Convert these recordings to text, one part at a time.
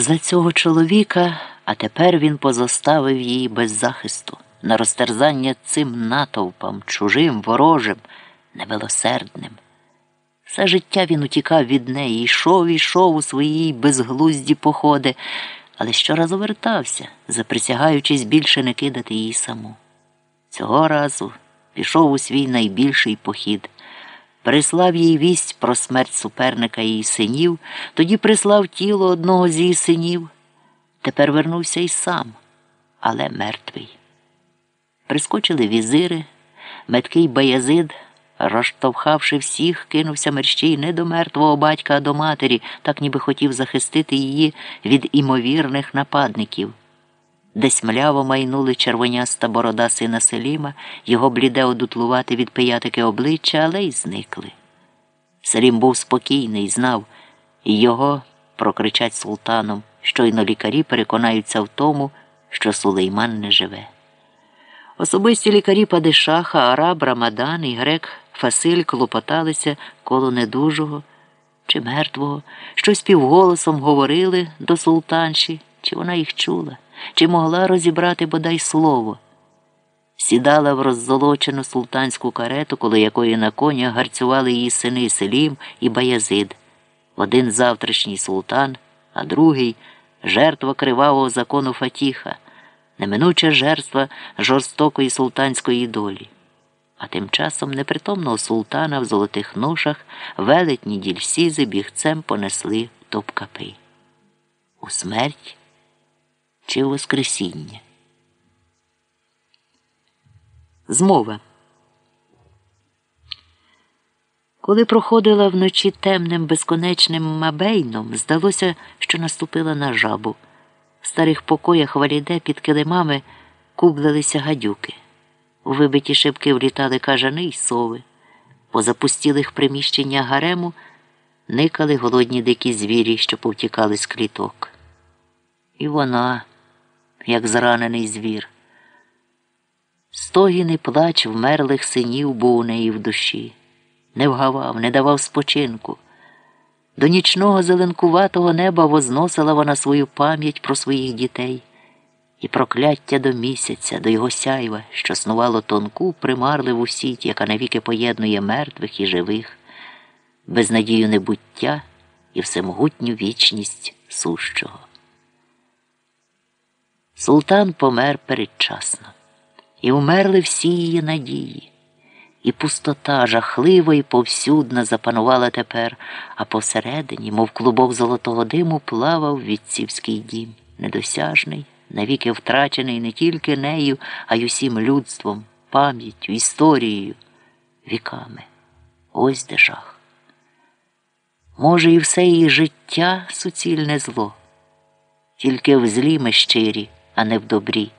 за цього чоловіка, а тепер він позоставив її без захисту, на розтерзання цим натовпам, чужим, ворожим, немилосердним. Все життя він утікав від неї, йшов йшов у своїй безглузді походи, але щоразу вертався, заприсягаючись більше не кидати її саму. Цього разу пішов у свій найбільший похід. Прислав їй вість про смерть суперника її синів, тоді прислав тіло одного з її синів. Тепер вернувся й сам, але мертвий. Прискочили візири, меткий баязид, розштовхавши всіх, кинувся мерщій не до мертвого батька, а до матері, так ніби хотів захистити її від імовірних нападників. Десь мляво майнули червоняста борода сина Селіма, його бліде одутлувати від пиятики обличчя, але й зникли. Селім був спокійний, знав, і його прокричать султаном. Щойно лікарі переконаються в тому, що сулейман не живе. Особисті лікарі Падишаха, Араб, Рамадан і грек Фасиль клопоталися коло недужого чи мертвого, щось півголосом говорили до султанші, чи вона їх чула чи могла розібрати бодай слово. Сідала в роззолочену султанську карету, коло якої на конях гарцювали її сини Селім і Баязид. Один завтрашній султан, а другий жертва кривавого закону Фатіха, неминуча жертва жорстокої султанської долі. А тим часом непритомного султана в золотих ношах велетні дільсізи бігцем понесли топкапи. У смерть чи Воскресіння. Змова. Коли проходила вночі темним безконечним мабейном, здалося, що наступила на жабу. В старих покоях валіде під килимами кублилися гадюки. У вибиті шибки влітали кажани й сови. По запустілих приміщеннях гарему никали голодні дикі звірі, що повтікали з кліток. І вона як зранений звір. Стогін і плач вмерлих синів був у неї в душі, не вгавав, не давав спочинку. До нічного зеленкуватого неба возносила вона свою пам'ять про своїх дітей і прокляття до місяця, до його сяйва, що снувало тонку, примарливу сіть, яка навіки поєднує мертвих і живих, безнадію небуття і всемогутню вічність сущого. Султан помер передчасно, і умерли всі її надії, і пустота жахлива і повсюдна запанувала тепер, а посередині, мов клубок золотого диму, плавав відцівський дім, недосяжний, навіки втрачений не тільки нею, а й усім людством, пам'яттю, історією, віками. Ось де жах. Може, і все її життя суцільне зло, тільки в злі ми щирі а не в добрі.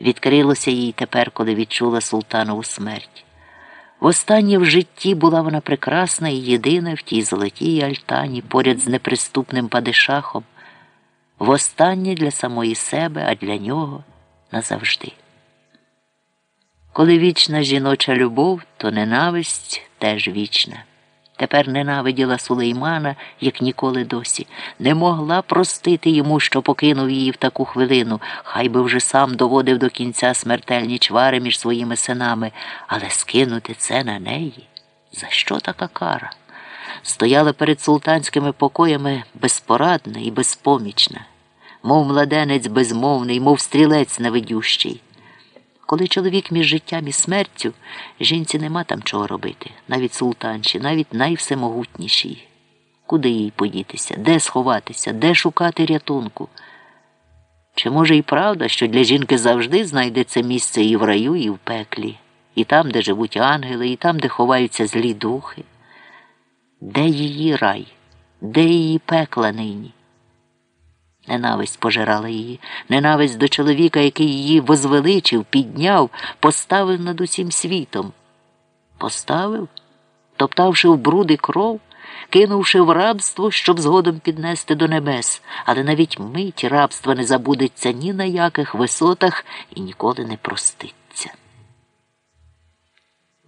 Відкрилося їй тепер, коли відчула султанову смерть. Востаннє в житті була вона прекрасна і єдина в тій золотій альтані поряд з неприступним падишахом. Востаннє для самої себе, а для нього назавжди. Коли вічна жіноча любов, то ненависть теж вічна. Тепер ненавиділа Сулеймана, як ніколи досі, не могла простити йому, що покинув її в таку хвилину, хай би вже сам доводив до кінця смертельні чвари між своїми синами, але скинути це на неї. За що така кара? Стояла перед султанськими покоями безпорадна і безпомічна, мов младенець безмовний, мов стрілець невидющий. Коли чоловік між життям і смертю, жінці нема там чого робити, навіть султанші, навіть найвсемогутнішій. Куди їй подітися, де сховатися, де шукати рятунку? Чи може і правда, що для жінки завжди знайдеться місце і в раю, і в пеклі, і там, де живуть ангели, і там, де ховаються злі духи? Де її рай, де її пекла нині? Ненависть пожирала її, ненависть до чоловіка, який її возвеличив, підняв, поставив над усім світом. Поставив, топтавши в бруди кров, кинувши в рабство, щоб згодом піднести до небес, але навіть мить рабства не забудеться ні на яких висотах і ніколи не проститься.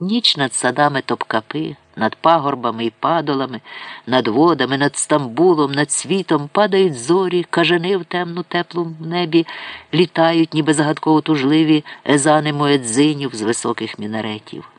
Ніч над садами топкапи, над пагорбами і падолами, над водами, над Стамбулом, над світом падають зорі, кажани в темну теплу небі, літають, ніби загадково тужливі езани моедзинів з високих мінаретів.